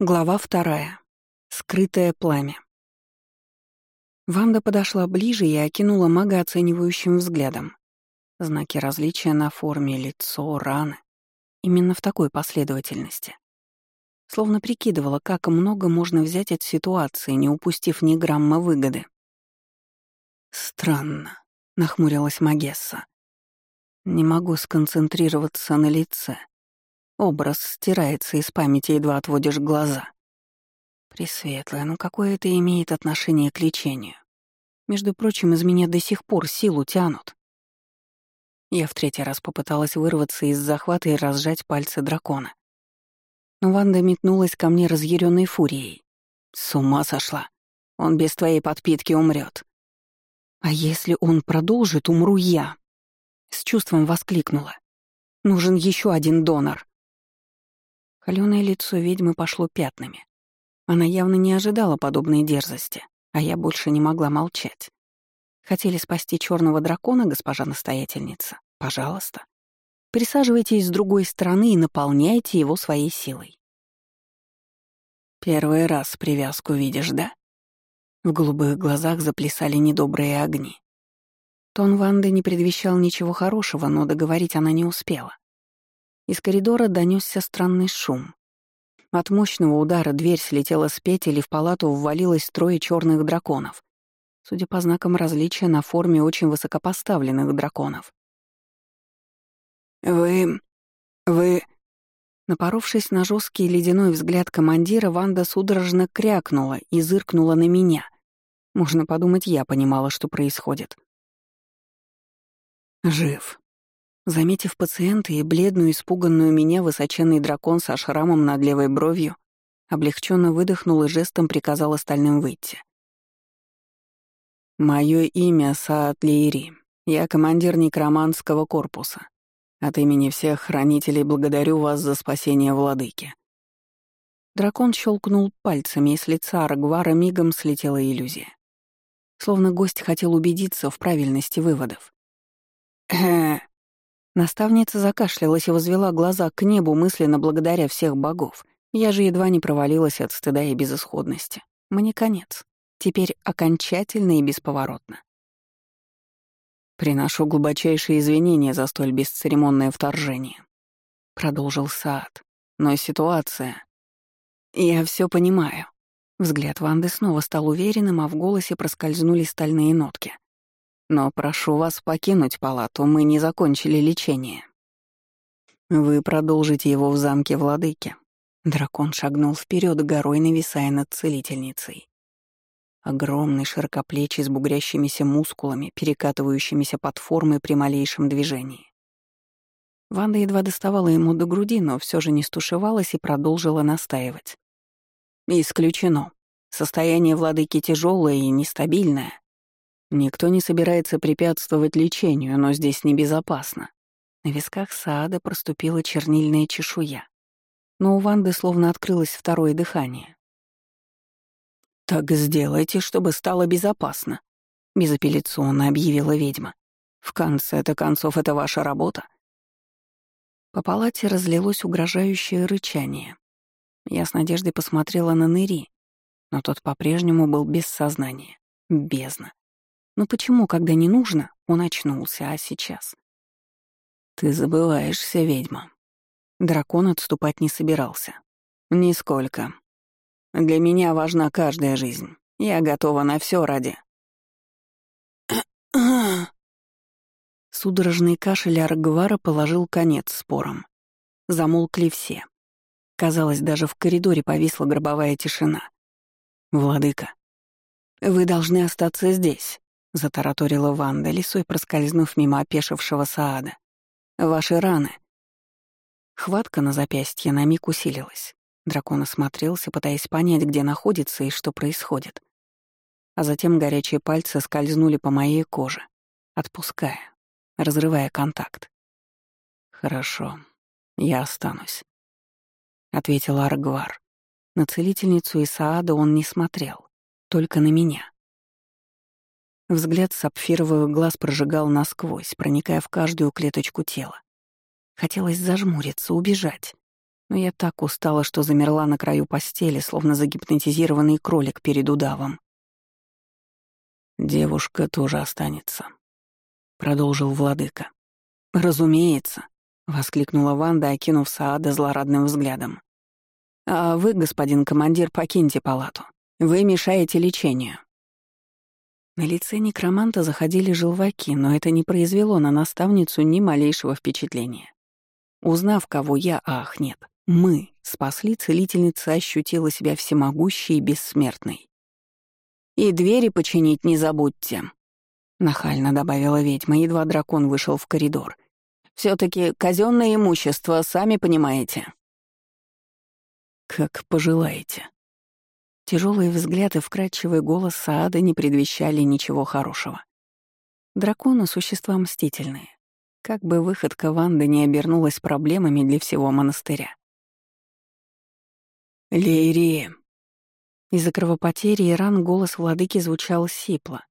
Глава вторая. Скрытое пламя. Ванда подошла ближе и окинула мага оценивающим взглядом. Знаки различия на форме, лицо, раны. Именно в такой последовательности. Словно прикидывала, как много можно взять от ситуации, не упустив ни грамма выгоды. «Странно», — нахмурилась Магесса. «Не могу сконцентрироваться на лице». Образ стирается из памяти, едва отводишь глаза. Пресветлая, ну какое это имеет отношение к лечению? Между прочим, из меня до сих пор силу тянут. Я в третий раз попыталась вырваться из захвата и разжать пальцы дракона. Но Ванда метнулась ко мне разъяренной фурией. С ума сошла. Он без твоей подпитки умрет. А если он продолжит, умру я. С чувством воскликнула. Нужен еще один донор. Холёное лицо ведьмы пошло пятнами. Она явно не ожидала подобной дерзости, а я больше не могла молчать. Хотели спасти черного дракона, госпожа настоятельница? Пожалуйста. Присаживайтесь с другой стороны и наполняйте его своей силой. Первый раз привязку видишь, да? В голубых глазах заплясали недобрые огни. Тон Ванды не предвещал ничего хорошего, но договорить она не успела. Из коридора донесся странный шум. От мощного удара дверь слетела с петель, и в палату ввалилось трое черных драконов. Судя по знакам различия, на форме очень высокопоставленных драконов. «Вы... вы...» Напоровшись на жесткий ледяной взгляд командира, Ванда судорожно крякнула и зыркнула на меня. Можно подумать, я понимала, что происходит. «Жив», Заметив пациента и бледную, испуганную меня высоченный дракон со шрамом над левой бровью, облегченно выдохнул и жестом приказал остальным выйти. «Мое имя Саат Лири. Я командир некроманского корпуса. От имени всех хранителей благодарю вас за спасение владыки». Дракон щелкнул пальцами, и с лица Аргвара мигом слетела иллюзия. Словно гость хотел убедиться в правильности выводов. «Э-э-э», Наставница закашлялась и возвела глаза к небу, мысленно благодаря всех богов. Я же едва не провалилась от стыда и безысходности. Мне конец. Теперь окончательно и бесповоротно. «Приношу глубочайшие извинения за столь бесцеремонное вторжение», — продолжил Саад. «Но ситуация...» «Я все понимаю». Взгляд Ванды снова стал уверенным, а в голосе проскользнули стальные нотки. Но прошу вас покинуть палату, мы не закончили лечение. Вы продолжите его в замке владыки. Дракон шагнул вперед, горой нависая над целительницей. Огромный, широкоплечий, с бугрящимися мускулами, перекатывающимися под формой при малейшем движении. Ванда едва доставала ему до груди, но все же не стушевалась и продолжила настаивать. «Исключено. Состояние владыки тяжелое и нестабильное. Никто не собирается препятствовать лечению, но здесь небезопасно. На висках Саада проступила чернильная чешуя. Но у Ванды словно открылось второе дыхание. «Так сделайте, чтобы стало безопасно», — безапелляционно объявила ведьма. «В конце-то концов, это ваша работа». По палате разлилось угрожающее рычание. Я с надеждой посмотрела на Нэри, но тот по-прежнему был без сознания. Бездна. Но почему, когда не нужно, он очнулся, а сейчас? Ты забываешься, ведьма. Дракон отступать не собирался. Нисколько. Для меня важна каждая жизнь. Я готова на все ради. Судорожный кашель Аргвара положил конец спорам. Замолкли все. Казалось, даже в коридоре повисла гробовая тишина. «Владыка, вы должны остаться здесь», — затараторила Ванда, лисой проскользнув мимо опешившего Саада. «Ваши раны». Хватка на запястье на миг усилилась. Дракон осмотрелся, пытаясь понять, где находится и что происходит. А затем горячие пальцы скользнули по моей коже, отпуская, разрывая контакт. «Хорошо, я останусь», — ответил Аргвар. На целительницу и Саада он не смотрел, только на меня. Взгляд сапфировых глаз прожигал насквозь, проникая в каждую клеточку тела. Хотелось зажмуриться, убежать. но я так устала, что замерла на краю постели, словно загипнотизированный кролик перед удавом. «Девушка тоже останется», — продолжил владыка. «Разумеется», — воскликнула Ванда, окинув Саада злорадным взглядом. «А вы, господин командир, покиньте палату. Вы мешаете лечению». На лице некроманта заходили желваки, но это не произвело на наставницу ни малейшего впечатления. Узнав, кого я, ах, нет, мы спасли, целительница ощутила себя всемогущей и бессмертной. «И двери починить не забудьте», — нахально добавила ведьма, едва дракон вышел в коридор. все таки казенное имущество, сами понимаете». «Как пожелаете». Тяжелые взгляды и вкрадчивый голос Саада не предвещали ничего хорошего. Драконы — существа мстительные. Как бы выходка Ванды не обернулась проблемами для всего монастыря. «Лейри!» Из-за кровопотери и ран голос владыки звучал сипло,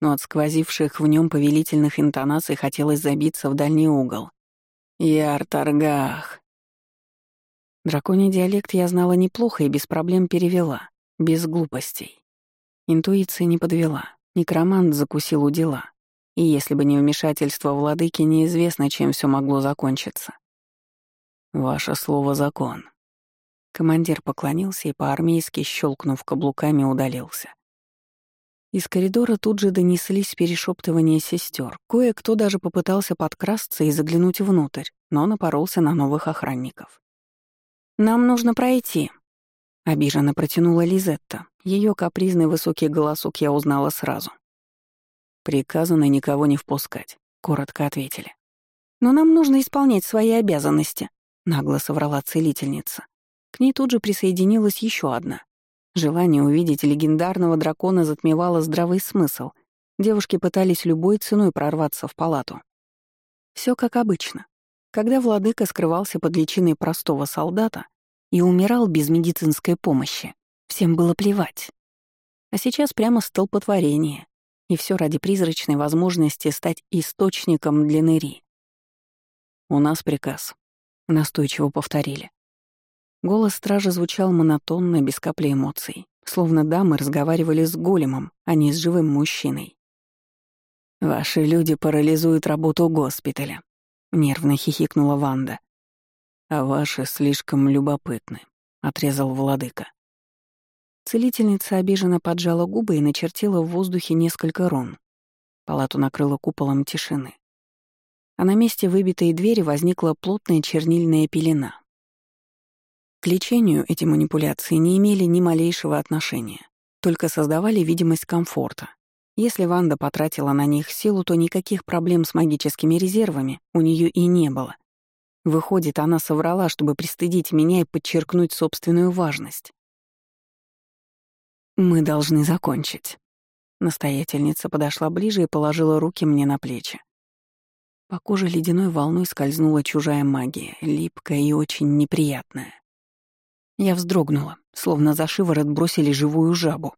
но от сквозивших в нем повелительных интонаций хотелось забиться в дальний угол. «Яр-Таргах!» Драконий диалект я знала неплохо и без проблем перевела, без глупостей. Интуиция не подвела, некромант закусил у дела. И если бы не вмешательство владыки, неизвестно, чем все могло закончиться. «Ваше слово — закон». Командир поклонился и по-армейски, щелкнув каблуками, удалился. Из коридора тут же донеслись перешептывания сестер. Кое-кто даже попытался подкрасться и заглянуть внутрь, но напоролся на новых охранников. «Нам нужно пройти», — обиженно протянула Лизетта. Ее капризный высокий голосок я узнала сразу. «Приказано никого не впускать», — коротко ответили. «Но нам нужно исполнять свои обязанности», — нагло соврала целительница. К ней тут же присоединилась еще одна. Желание увидеть легендарного дракона затмевало здравый смысл. Девушки пытались любой ценой прорваться в палату. Все как обычно. Когда владыка скрывался под личиной простого солдата и умирал без медицинской помощи, всем было плевать. А сейчас прямо столпотворение. И все ради призрачной возможности стать источником для Нэри. «У нас приказ», — настойчиво повторили. Голос стража звучал монотонно, без капли эмоций, словно дамы разговаривали с големом, а не с живым мужчиной. «Ваши люди парализуют работу госпиталя», — нервно хихикнула Ванда. «А ваши слишком любопытны», — отрезал владыка. Целительница обиженно поджала губы и начертила в воздухе несколько рун. Палату накрыла куполом тишины. А на месте выбитой двери возникла плотная чернильная пелена. К лечению эти манипуляции не имели ни малейшего отношения, только создавали видимость комфорта. Если Ванда потратила на них силу, то никаких проблем с магическими резервами у нее и не было. Выходит, она соврала, чтобы пристыдить меня и подчеркнуть собственную важность. «Мы должны закончить». Настоятельница подошла ближе и положила руки мне на плечи. По коже ледяной волной скользнула чужая магия, липкая и очень неприятная. Я вздрогнула, словно за шиворот бросили живую жабу.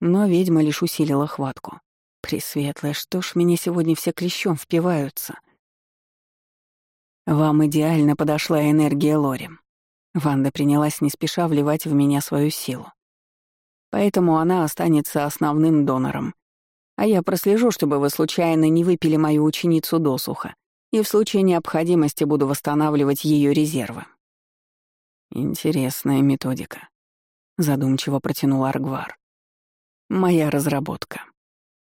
Но ведьма лишь усилила хватку. Пресветлая, что ж меня сегодня все клещом впиваются? Вам идеально подошла энергия Лори. Ванда принялась не спеша вливать в меня свою силу. Поэтому она останется основным донором. А я прослежу, чтобы вы случайно не выпили мою ученицу досуха, и в случае необходимости буду восстанавливать ее резервы. Интересная методика, задумчиво протянул Аргвар. Моя разработка,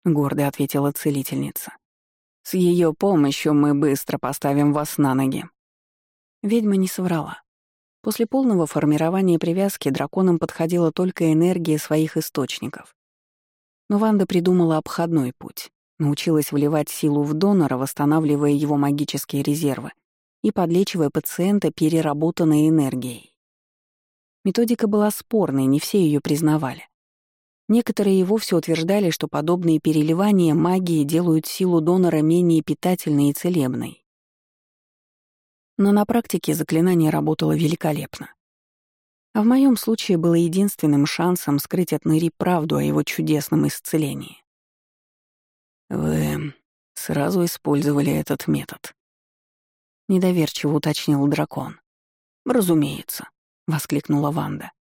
гордо ответила целительница. С ее помощью мы быстро поставим вас на ноги. Ведьма не соврала. После полного формирования привязки драконам подходила только энергия своих источников. Но Ванда придумала обходной путь, научилась вливать силу в донора, восстанавливая его магические резервы и подлечивая пациента переработанной энергией. Методика была спорной, не все ее признавали. Некоторые и вовсе утверждали, что подобные переливания магии делают силу донора менее питательной и целебной. Но на практике заклинание работало великолепно. А в моем случае было единственным шансом скрыть от Нэри правду о его чудесном исцелении. «Вы сразу использовали этот метод», — недоверчиво уточнил дракон. «Разумеется», — воскликнула Ванда.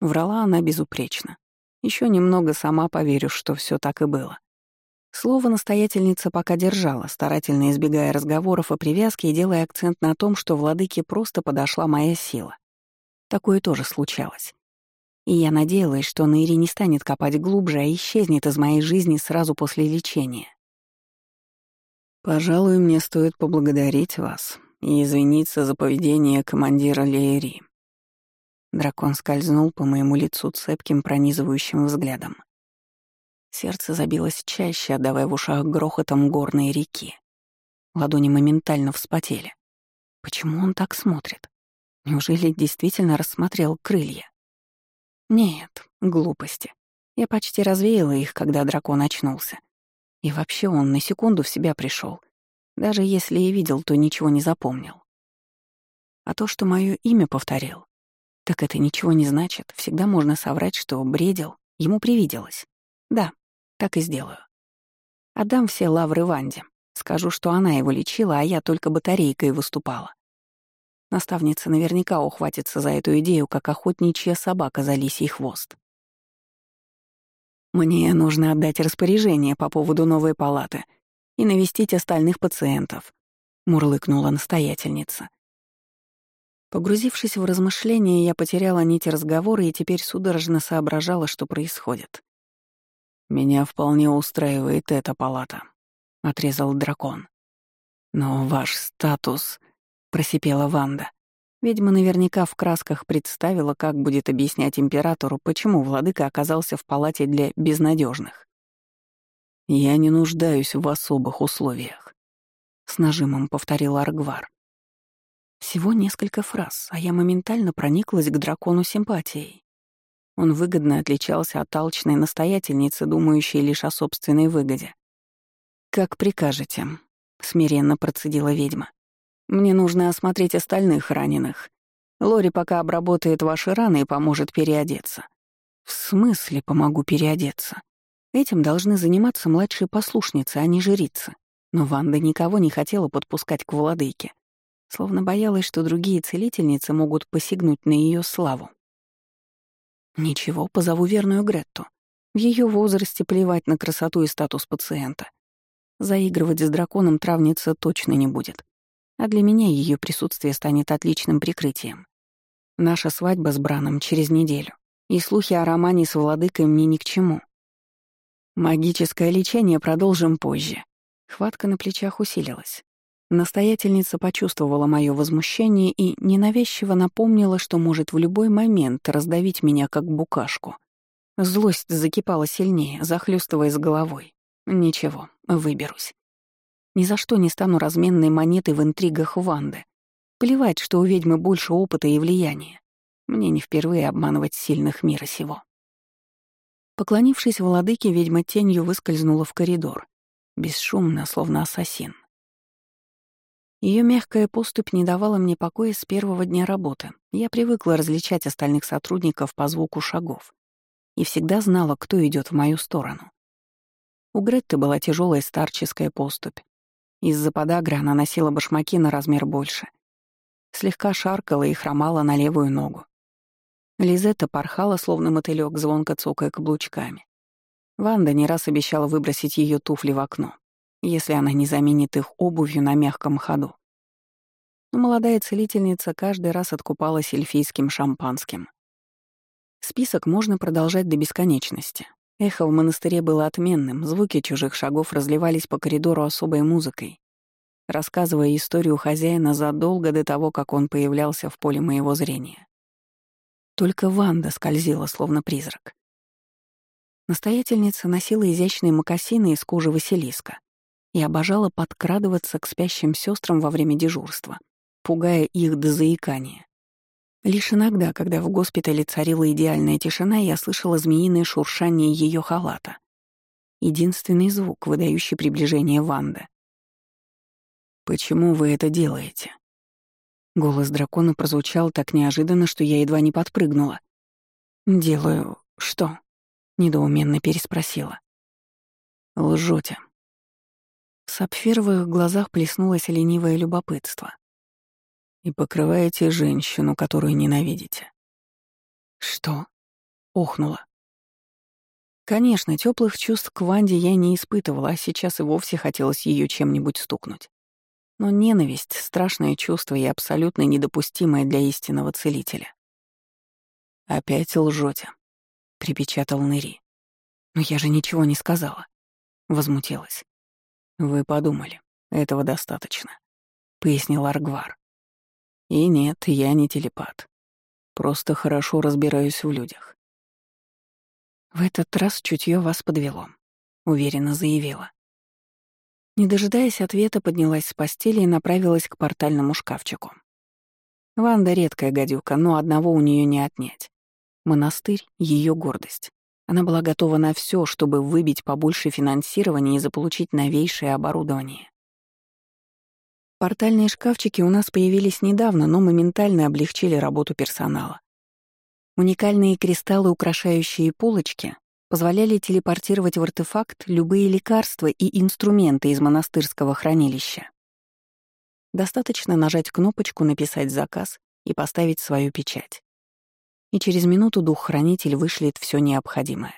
Врала она безупречно. Еще немного сама поверю, что все так и было. Слово настоятельница пока держала, старательно избегая разговоров о привязке и делая акцент на том, что владыке просто подошла моя сила. Такое тоже случалось. И я надеялась, что Нэри не станет копать глубже, а исчезнет из моей жизни сразу после лечения. «Пожалуй, мне стоит поблагодарить вас и извиниться за поведение командира Леери». Дракон скользнул по моему лицу цепким пронизывающим взглядом. Сердце забилось чаще, отдавая в ушах грохотом горной реки. Ладони моментально вспотели. Почему он так смотрит? Неужели действительно рассмотрел крылья? Нет, глупости. Я почти развеяла их, когда дракон очнулся. И вообще он на секунду в себя пришел. Даже если и видел, то ничего не запомнил. А то, что мое имя повторил, так это ничего не значит. Всегда можно соврать, что бредил, ему привиделось. Да, так и сделаю. Отдам все лавры Ванде. Скажу, что она его лечила, а я только батарейкой выступала. Наставница наверняка ухватится за эту идею, как охотничья собака за лисий хвост. Мне нужно отдать распоряжение по поводу новой палаты и навестить остальных пациентов, мурлыкнула настоятельница. Погрузившись в размышления, я потеряла нить разговора и теперь судорожно соображала, что происходит. «Меня вполне устраивает эта палата», — отрезал дракон. «Но ваш статус...» — просипела Ванда. Ведьма наверняка в красках представила, как будет объяснять императору, почему владыка оказался в палате для безнадежных. «Я не нуждаюсь в особых условиях», — с нажимом повторил Аргвар. Всего несколько фраз, а я моментально прониклась к дракону симпатией. Он выгодно отличался от алчной настоятельницы, думающей лишь о собственной выгоде. «Как прикажете», — смиренно процедила ведьма. «Мне нужно осмотреть остальных раненых. Лори пока обработает ваши раны и поможет переодеться». «В смысле помогу переодеться?» Этим должны заниматься младшие послушницы, а не жрицы. Но Ванда никого не хотела подпускать к владыке, словно боялась, что другие целительницы могут посягнуть на ее славу. Ничего, позову верную Гретту. В ее возрасте плевать на красоту и статус пациента. Заигрывать с драконом травница точно не будет. А для меня ее присутствие станет отличным прикрытием. Наша свадьба с Браном через неделю. И слухи о романе с владыкой мне ни к чему. Магическое лечение продолжим позже. Хватка на плечах усилилась. Настоятельница почувствовала мое возмущение и ненавязчиво напомнила, что может в любой момент раздавить меня как букашку. Злость закипала сильнее, захлестывая с головой. Ничего, выберусь. Ни за что не стану разменной монетой в интригах Ванды. Плевать, что у ведьмы больше опыта и влияния. Мне не впервые обманывать сильных мира сего. Поклонившись владыке, ведьма тенью выскользнула в коридор. Бесшумно, словно ассасин. Ее мягкая поступь не давала мне покоя с первого дня работы. Я привыкла различать остальных сотрудников по звуку шагов и всегда знала, кто идет в мою сторону. У Гретты была тяжелая старческая поступь. Из-за подагры она носила башмаки на размер больше. Слегка шаркала и хромала на левую ногу. Лизетта порхала, словно мотылёк, звонко цокая каблучками. Ванда не раз обещала выбросить ее туфли в окно если она не заменит их обувью на мягком ходу. Но молодая целительница каждый раз откупалась эльфийским шампанским. Список можно продолжать до бесконечности. Эхо в монастыре было отменным, звуки чужих шагов разливались по коридору особой музыкой, рассказывая историю хозяина задолго до того, как он появлялся в поле моего зрения. Только Ванда скользила, словно призрак. Настоятельница носила изящные мокасины из кожи Василиска, и обожала подкрадываться к спящим сестрам во время дежурства, пугая их до заикания. Лишь иногда, когда в госпитале царила идеальная тишина, я слышала змеиное шуршание ее халата. Единственный звук, выдающий приближение Ванды. «Почему вы это делаете?» Голос дракона прозвучал так неожиданно, что я едва не подпрыгнула. «Делаю что?» — недоуменно переспросила. «Лжете», сапфировых глазах плеснулось ленивое любопытство. И покрываете женщину, которую ненавидите. Что? Охнула. Конечно, теплых чувств к Ванде я не испытывала, а сейчас и вовсе хотелось ее чем-нибудь стукнуть. Но ненависть — страшное чувство и абсолютно недопустимое для истинного целителя. «Опять лжете», — припечатал Нэри. «Но я же ничего не сказала», — возмутилась. «Вы подумали, этого достаточно», — пояснил Аргвар. «И нет, я не телепат. Просто хорошо разбираюсь в людях. «В этот раз чутье вас подвело», — уверенно заявила. Не дожидаясь ответа, поднялась с постели и направилась к портальному шкафчику. Ванда — редкая гадюка, но одного у нее не отнять. Монастырь — ее гордость. Она была готова на все, чтобы выбить побольше финансирования и заполучить новейшее оборудование. Портальные шкафчики у нас появились недавно, но моментально облегчили работу персонала. Уникальные кристаллы, украшающие полочки, позволяли телепортировать в артефакт любые лекарства и инструменты из монастырского хранилища. Достаточно нажать кнопочку «Написать заказ» и поставить свою печать. И через минуту дух-хранитель вышлет все необходимое.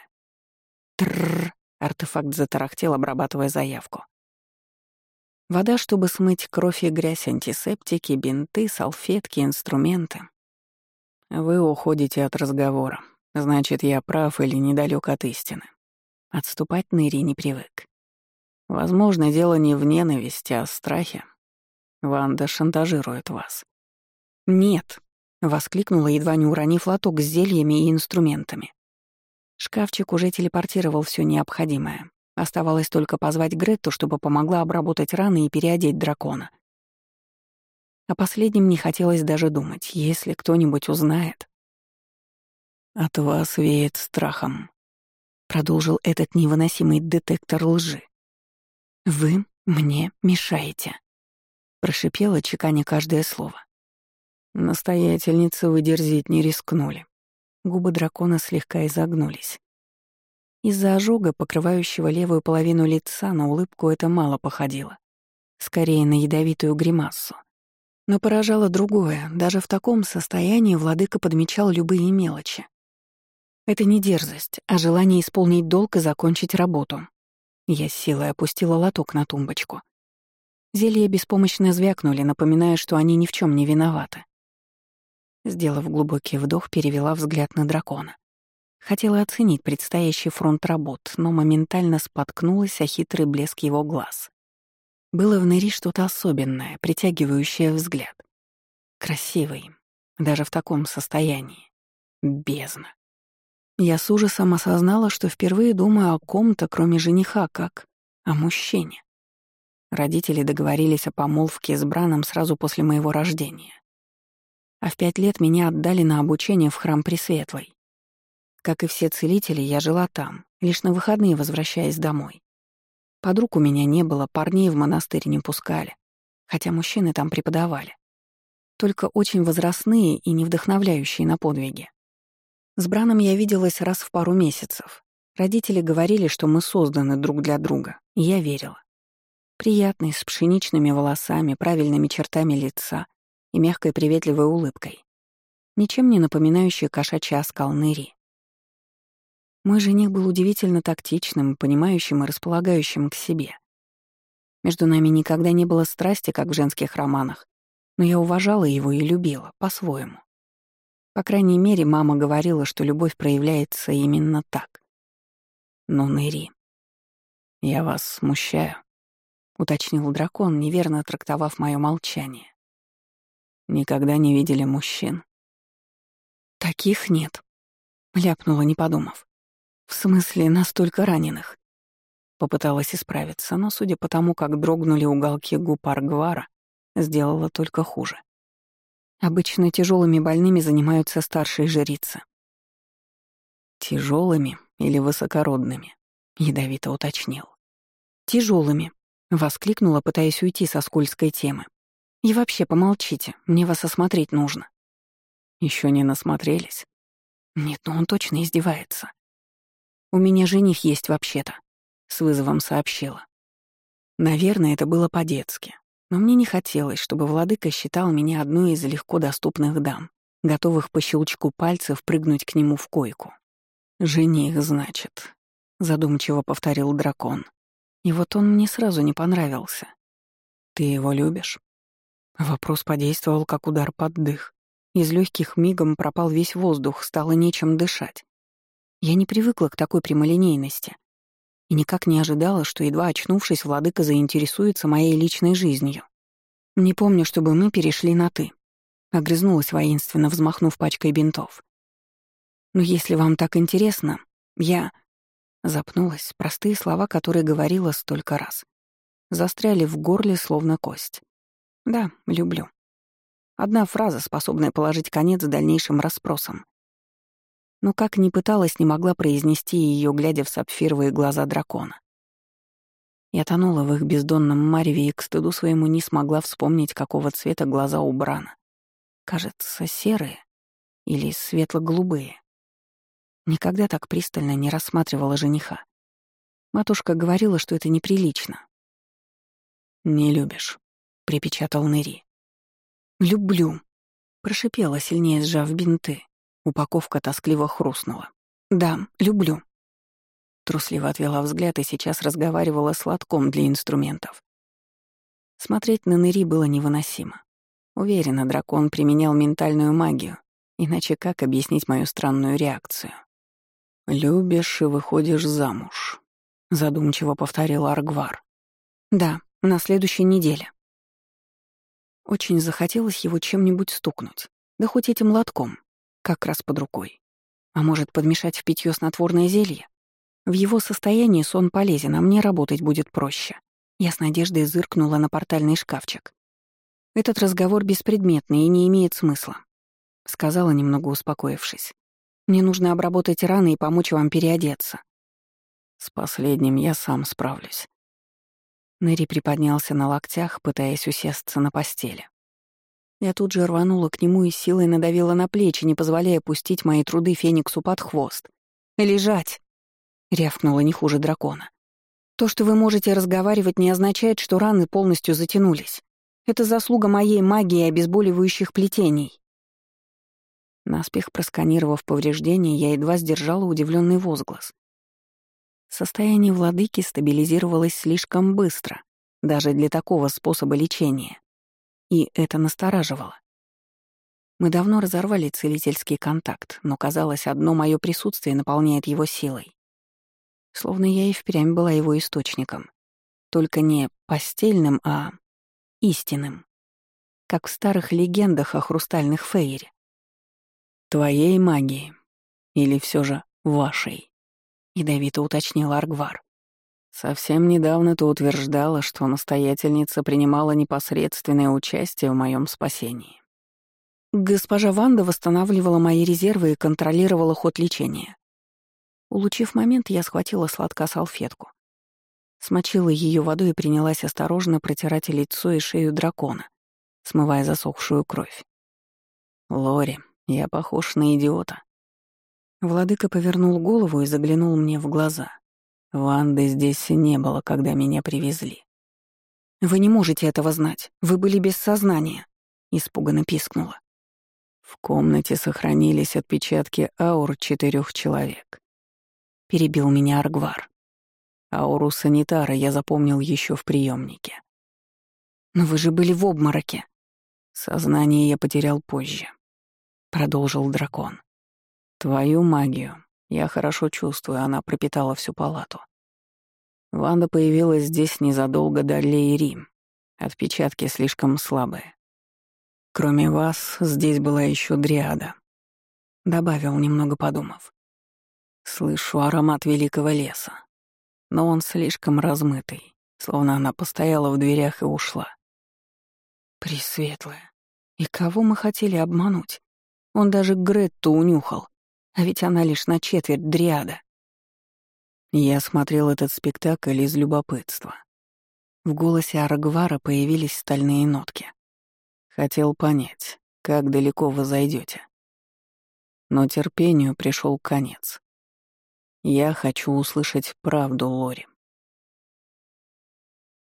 Трррр, артефакт затарахтел, обрабатывая заявку. Вода, чтобы смыть кровь и грязь, антисептики, бинты, салфетки, инструменты. Вы уходите от разговора. Значит, я прав или недалек от истины. Отступать Нэри не привык. Возможно, дело не в ненависти, а в страхе. Ванда шантажирует вас. «Нет», — воскликнула, едва не уронив лоток с зельями и инструментами. Шкафчик уже телепортировал все необходимое. Оставалось только позвать Гретту, чтобы помогла обработать раны и переодеть дракона. О последнем не хотелось даже думать, если кто-нибудь узнает. «От вас веет страхом», — продолжил этот невыносимый детектор лжи. «Вы мне мешаете», — прошипела, чеканя каждое слово. Настоятельницы выдерзить не рискнули. Губы дракона слегка изогнулись. Из-за ожога, покрывающего левую половину лица, на улыбку это мало походило. Скорее на ядовитую гримассу. Но поражало другое. Даже в таком состоянии владыка подмечал любые мелочи. Это не дерзость, а желание исполнить долг и закончить работу. Я с силой опустила лоток на тумбочку. Зелья беспомощно звякнули, напоминая, что они ни в чем не виноваты. Сделав глубокий вдох, перевела взгляд на дракона. Хотела оценить предстоящий фронт работ, но моментально споткнулась о хитрый блеск его глаз. Было в Нэри что-то особенное, притягивающее взгляд. Красивый, даже в таком состоянии. Бездна. Я с ужасом осознала, что впервые думаю о ком-то, кроме жениха, как о мужчине. Родители договорились о помолвке с Браном сразу после моего рождения. А в пять лет меня отдали на обучение в храм Пресветлый. Как и все целители, я жила там, лишь на выходные возвращаясь домой. Подруг у меня не было, парней в монастырь не пускали, хотя мужчины там преподавали. Только очень возрастные и не вдохновляющие на подвиги. С Браном я виделась раз в пару месяцев. Родители говорили, что мы созданы друг для друга, и я верила. Приятный, с пшеничными волосами, правильными чертами лица и мягкой приветливой улыбкой. Ничем не напоминающий кошачий оскал Нэри. Мой жених был удивительно тактичным, понимающим и располагающим к себе. Между нами никогда не было страсти, как в женских романах, но я уважала его и любила, по-своему. По крайней мере, мама говорила, что любовь проявляется именно так. Но Нэри... «Я вас смущаю», — уточнил дракон, неверно трактовав мое молчание. «Никогда не видели мужчин?» «Таких нет», — ляпнула, не подумав. В смысле, настолько раненых? Попыталась исправиться, но, судя по тому, как дрогнули уголки губ Аргвара, сделала только хуже. Обычно тяжелыми больными занимаются старшие жрицы. Тяжелыми или высокородными? Ядовито уточнил. Тяжелыми, воскликнула, пытаясь уйти со скользкой темы. И вообще помолчите, мне вас осмотреть нужно. Еще не насмотрелись? Нет, но он точно издевается. «У меня жених есть вообще-то», — с вызовом сообщила. Наверное, это было по-детски, Но мне не хотелось, чтобы владыка считал меня одной из легко доступных дам, готовых по щелчку пальцев прыгнуть к нему в койку. «Жених, значит», — задумчиво повторил дракон. И вот он мне сразу не понравился. «Ты его любишь?» Вопрос подействовал, как удар под дых. Из легких мигом пропал весь воздух, стало нечем дышать. Я не привыкла к такой прямолинейности и никак не ожидала, что, едва очнувшись, владыка заинтересуется моей личной жизнью. Не помню, чтобы мы перешли на «ты», — огрызнулась воинственно, взмахнув пачкой бинтов. «Но если вам так интересно, я...» Запнулась, простые слова, которые говорила столько раз. Застряли в горле, словно кость. «Да, люблю». Одна фраза, способная положить конец дальнейшим расспросам но как ни пыталась, не могла произнести ее, глядя в сапфировые глаза дракона. Я тонула в их бездонном мареве и к стыду своему не смогла вспомнить, какого цвета глаза у Брана. Кажется, серые или светло-голубые. Никогда так пристально не рассматривала жениха. Матушка говорила, что это неприлично. «Не любишь», — припечатал Нэри. «Люблю», — прошипела, сильнее сжав бинты. Упаковка тоскливо хрустнула. «Да, люблю». Трусливо отвела взгляд и сейчас разговаривала с лотком для инструментов. Смотреть на Нэри было невыносимо. Уверена, дракон применял ментальную магию, иначе как объяснить мою странную реакцию? «Любишь и выходишь замуж», — задумчиво повторил Аргвар. «Да, на следующей неделе». Очень захотелось его чем-нибудь стукнуть, да хоть этим лотком как раз под рукой. А может, подмешать в питье снотворное зелье? В его состоянии сон полезен, а мне работать будет проще. Я с надеждой зыркнула на портальный шкафчик. «Этот разговор беспредметный и не имеет смысла», — сказала, немного успокоившись. «Мне нужно обработать раны и помочь вам переодеться». «С последним я сам справлюсь». Нэри приподнялся на локтях, пытаясь усесться на постели. Я тут же рванула к нему и силой надавила на плечи, не позволяя пустить мои труды Фениксу под хвост. «Лежать!» — рявкнула не хуже дракона. «То, что вы можете разговаривать, не означает, что раны полностью затянулись. Это заслуга моей магии и обезболивающих плетений». Наспех просканировав повреждения, я едва сдержала удивленный возглас. Состояние владыки стабилизировалось слишком быстро, даже для такого способа лечения и это настораживало. Мы давно разорвали целительский контакт, но, казалось, одно мое присутствие наполняет его силой. Словно я и впрямь была его источником. Только не постельным, а истинным. Как в старых легендах о хрустальных фейре. «Твоей магии. Или все же вашей?» — ядовито уточнил Аргвар. Совсем недавно ты утверждала, что настоятельница принимала непосредственное участие в моем спасении. Госпожа Ванда восстанавливала мои резервы и контролировала ход лечения. Улучив момент, я схватила сладко салфетку. Смочила ее водой и принялась осторожно протирать лицо и шею дракона, смывая засохшую кровь. «Лори, я похож на идиота». Владыка повернул голову и заглянул мне в глаза — Ванды здесь не было, когда меня привезли. «Вы не можете этого знать. Вы были без сознания», — испуганно пискнула. В комнате сохранились отпечатки аур четырех человек. Перебил меня Аргвар. Ауру санитара я запомнил еще в приемнике. «Но вы же были в обмороке». «Сознание я потерял позже», — продолжил дракон. «Твою магию я хорошо чувствую, она пропитала всю палату. Ванда появилась здесь незадолго до Лейри. Отпечатки слишком слабые. Кроме вас, здесь была еще дриада. Добавил, немного подумав. Слышу аромат великого леса. Но он слишком размытый, словно она постояла в дверях и ушла. Пресветлая. И кого мы хотели обмануть? Он даже Гретту унюхал. А ведь она лишь на четверть дриада. Я смотрел этот спектакль из любопытства. В голосе Арагвара появились стальные нотки. Хотел понять, как далеко вы зайдете. Но терпению пришел конец. Я хочу услышать правду, Лори.